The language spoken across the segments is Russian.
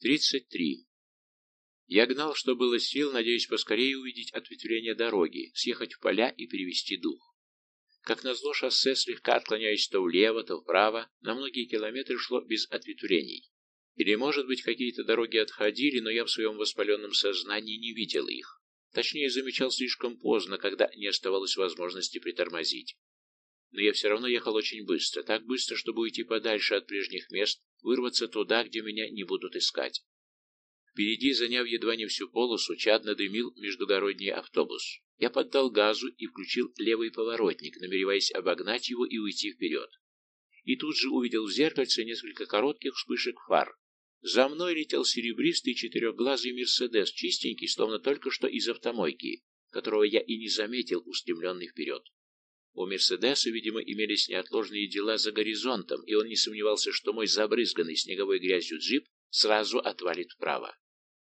33. Я гнал, что было сил, надеясь поскорее увидеть ответвление дороги, съехать в поля и перевести дух. Как назло шоссе, слегка отклоняясь то влево, то вправо, на многие километры шло без ответвлений. Или, может быть, какие-то дороги отходили, но я в своем воспаленном сознании не видел их. Точнее, замечал слишком поздно, когда не оставалось возможности притормозить. Но я все равно ехал очень быстро, так быстро, чтобы уйти подальше от прежних мест, вырваться туда, где меня не будут искать. Впереди, заняв едва не всю полосу, чадно дымил междугородний автобус. Я поддал газу и включил левый поворотник, намереваясь обогнать его и уйти вперед. И тут же увидел в зеркальце несколько коротких вспышек фар. За мной летел серебристый четырехглазый «Мерседес», чистенький, словно только что из автомойки, которого я и не заметил, устремленный вперед. У Мерседеса, видимо, имелись неотложные дела за горизонтом, и он не сомневался, что мой забрызганный снеговой грязью джип сразу отвалит вправо.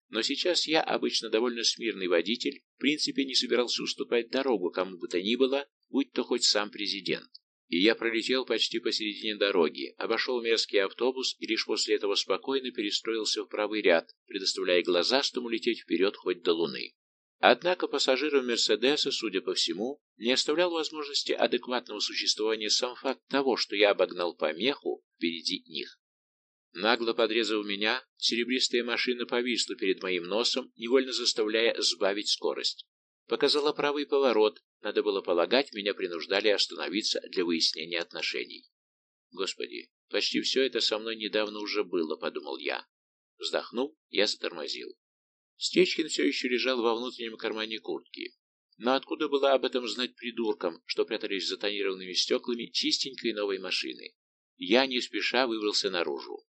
Но сейчас я, обычно довольно смирный водитель, в принципе не собирался уступать дорогу кому бы то ни было, будь то хоть сам президент. И я пролетел почти посередине дороги, обошел мерзкий автобус и лишь после этого спокойно перестроился в правый ряд, предоставляя глазастому лететь вперед хоть до луны. Однако пассажирам Мерседеса, судя по всему, не оставлял возможности адекватного существования сам факт того, что я обогнал помеху впереди них. Нагло подрезав меня, серебристая машина повисла перед моим носом, невольно заставляя сбавить скорость. Показала правый поворот, надо было полагать, меня принуждали остановиться для выяснения отношений. Господи, почти все это со мной недавно уже было, подумал я. Вздохнув, я затормозил. Стечкин все еще лежал во внутреннем кармане куртки. Но откуда было об этом знать придуркам, что прятались за тонированными стеклами чистенькой новой машины? Я не спеша выбрался наружу.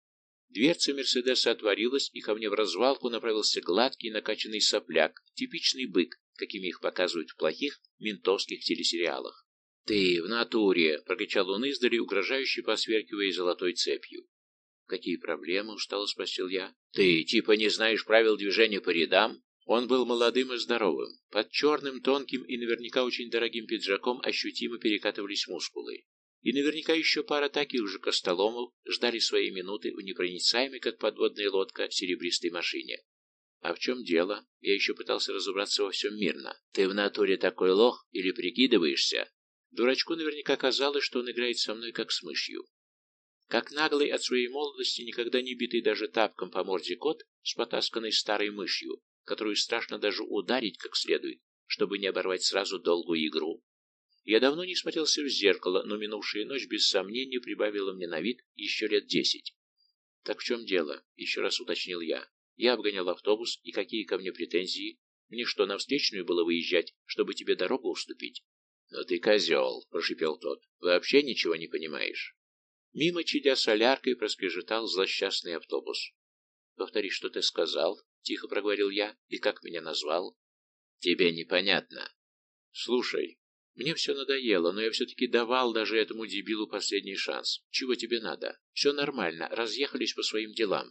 Дверца Мерседеса отворилась, и ко мне в развалку направился гладкий накачанный сопляк, типичный бык, какими их показывают в плохих ментовских телесериалах. «Ты в натуре!» — прокричал он издали, угрожающе посверкивая золотой цепью. «Какие проблемы?» — устало спросил я. «Ты типа не знаешь правил движения по рядам?» Он был молодым и здоровым. Под черным, тонким и наверняка очень дорогим пиджаком ощутимо перекатывались мускулы. И наверняка еще пара таких же костоломов ждали свои минуты в непроницаемой, как подводная лодка, серебристой машине. А в чем дело? Я еще пытался разобраться во всем мирно. Ты в натуре такой лох или прикидываешься? Дурачку наверняка казалось, что он играет со мной как с мышью. Как наглый от своей молодости, никогда не битый даже тапком по морде кот с потасканной старой мышью, которую страшно даже ударить как следует, чтобы не оборвать сразу долгую игру. Я давно не смотрелся в зеркало, но минувшая ночь без сомнения прибавила мне на вид еще лет десять. «Так в чем дело?» — еще раз уточнил я. Я обгонял автобус, и какие ко мне претензии? Мне что, на встречную было выезжать, чтобы тебе дорогу уступить? «Ну ты козел!» — прошипел тот. «Вообще ничего не понимаешь. Мимо, чадя соляркой, проскрежетал злосчастный автобус. «Повтори, что ты сказал?» — тихо проговорил я. «И как меня назвал?» «Тебе непонятно». «Слушай, мне все надоело, но я все-таки давал даже этому дебилу последний шанс. Чего тебе надо? Все нормально, разъехались по своим делам».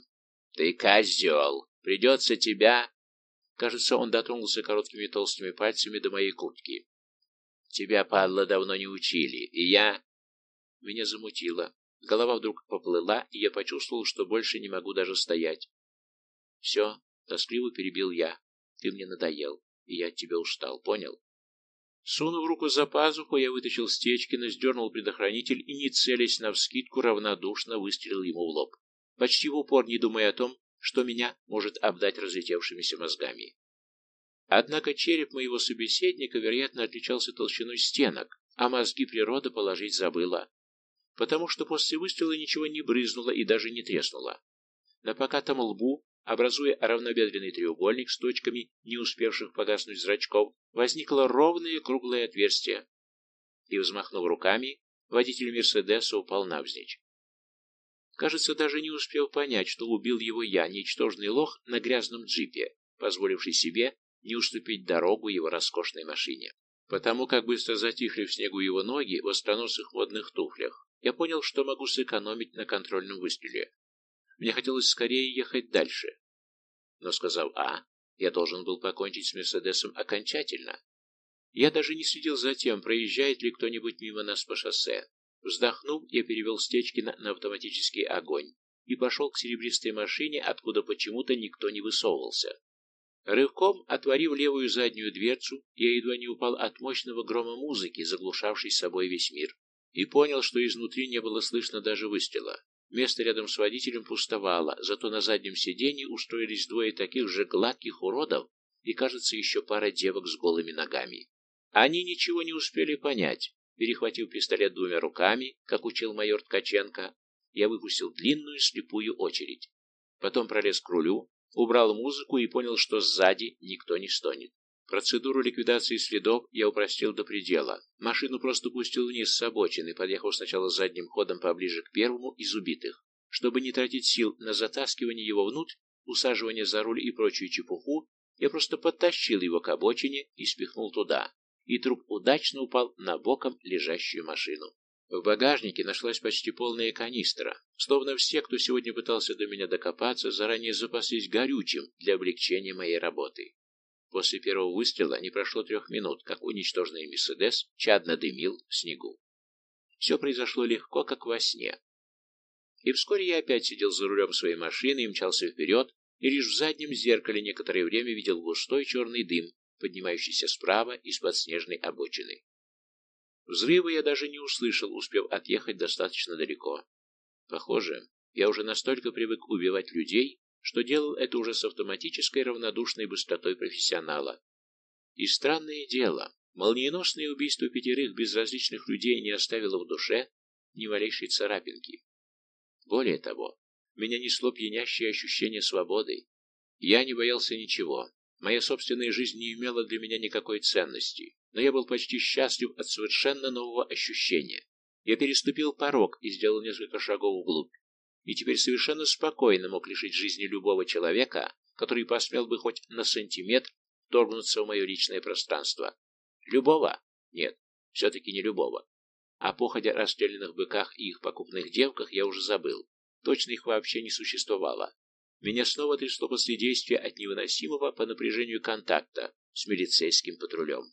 «Ты козел! Придется тебя...» Кажется, он дотронулся короткими толстыми пальцами до моей куртки. «Тебя, падла, давно не учили, и я...» Меня замутило. Голова вдруг поплыла, и я почувствовал, что больше не могу даже стоять. «Все», — тоскливо перебил я, — «ты мне надоел, и я от тебя устал, понял?» Сунув руку за пазуху, я вытащил Стечкина, сдернул предохранитель и, не целясь навскидку, равнодушно выстрелил ему в лоб, почти в упор не думая о том, что меня может обдать разлетевшимися мозгами. Однако череп моего собеседника, вероятно, отличался толщиной стенок, а мозги природа положить забыла потому что после выстрела ничего не брызнуло и даже не треснуло. На покатом лбу, образуя равнобедренный треугольник с точками не успевших погаснуть зрачков, возникло ровное круглое отверстие, и, взмахнув руками, водитель Мерседеса упал навзничь. Кажется, даже не успел понять, что убил его я, ничтожный лох на грязном джипе, позволивший себе не уступить дорогу его роскошной машине. Потому как быстро затихли в снегу его ноги в остроносых водных туфлях, я понял, что могу сэкономить на контрольном выстреле. Мне хотелось скорее ехать дальше. Но, сказав «А», я должен был покончить с Мерседесом окончательно. Я даже не следил за тем, проезжает ли кто-нибудь мимо нас по шоссе. Вздохнув, я перевел Стечкина на автоматический огонь и пошел к серебристой машине, откуда почему-то никто не высовывался. Рывком, отворив левую заднюю дверцу, я едва не упал от мощного грома музыки, заглушавшей собой весь мир, и понял, что изнутри не было слышно даже выстрела. Место рядом с водителем пустовало, зато на заднем сиденье устроились двое таких же гладких уродов и, кажется, еще пара девок с голыми ногами. Они ничего не успели понять. Перехватив пистолет двумя руками, как учил майор Ткаченко, я выпустил длинную слепую очередь. Потом пролез к рулю, убрал музыку и понял, что сзади никто не стонет. Процедуру ликвидации следов я упростил до предела. Машину просто пустил вниз с обочины, подъехал сначала задним ходом поближе к первому из убитых. Чтобы не тратить сил на затаскивание его внутрь, усаживание за руль и прочую чепуху, я просто подтащил его к обочине и спихнул туда, и труп удачно упал на боком лежащую машину. В багажнике нашлась почти полная канистра, словно все, кто сегодня пытался до меня докопаться, заранее запаслись горючим для облегчения моей работы. После первого выстрела не прошло трех минут, как уничтоженный «Мерседес» чадно дымил в снегу. Все произошло легко, как во сне. И вскоре я опять сидел за рулем своей машины и мчался вперед, и лишь в заднем зеркале некоторое время видел густой черный дым, поднимающийся справа из-под снежной обочины. Взрыва я даже не услышал, успев отъехать достаточно далеко. Похоже, я уже настолько привык убивать людей, что делал это уже с автоматической равнодушной быстротой профессионала. И странное дело, молниеносное убийство пятерых безразличных людей не оставило в душе ни малейшей царапинки. Более того, меня несло пьянящее ощущение свободы. Я не боялся ничего. Моя собственная жизнь не имела для меня никакой ценности, но я был почти счастлив от совершенно нового ощущения. Я переступил порог и сделал несколько шагов вглубь и теперь совершенно спокойно мог лишить жизни любого человека, который посмел бы хоть на сантиметр вторгнуться в мое личное пространство. Любого? Нет, все-таки не любого. О походе расстрелянных быках и их покупных девках я уже забыл. Точно их вообще не существовало. Меня снова трясло после действия от невыносимого по напряжению контакта с милицейским патрулем.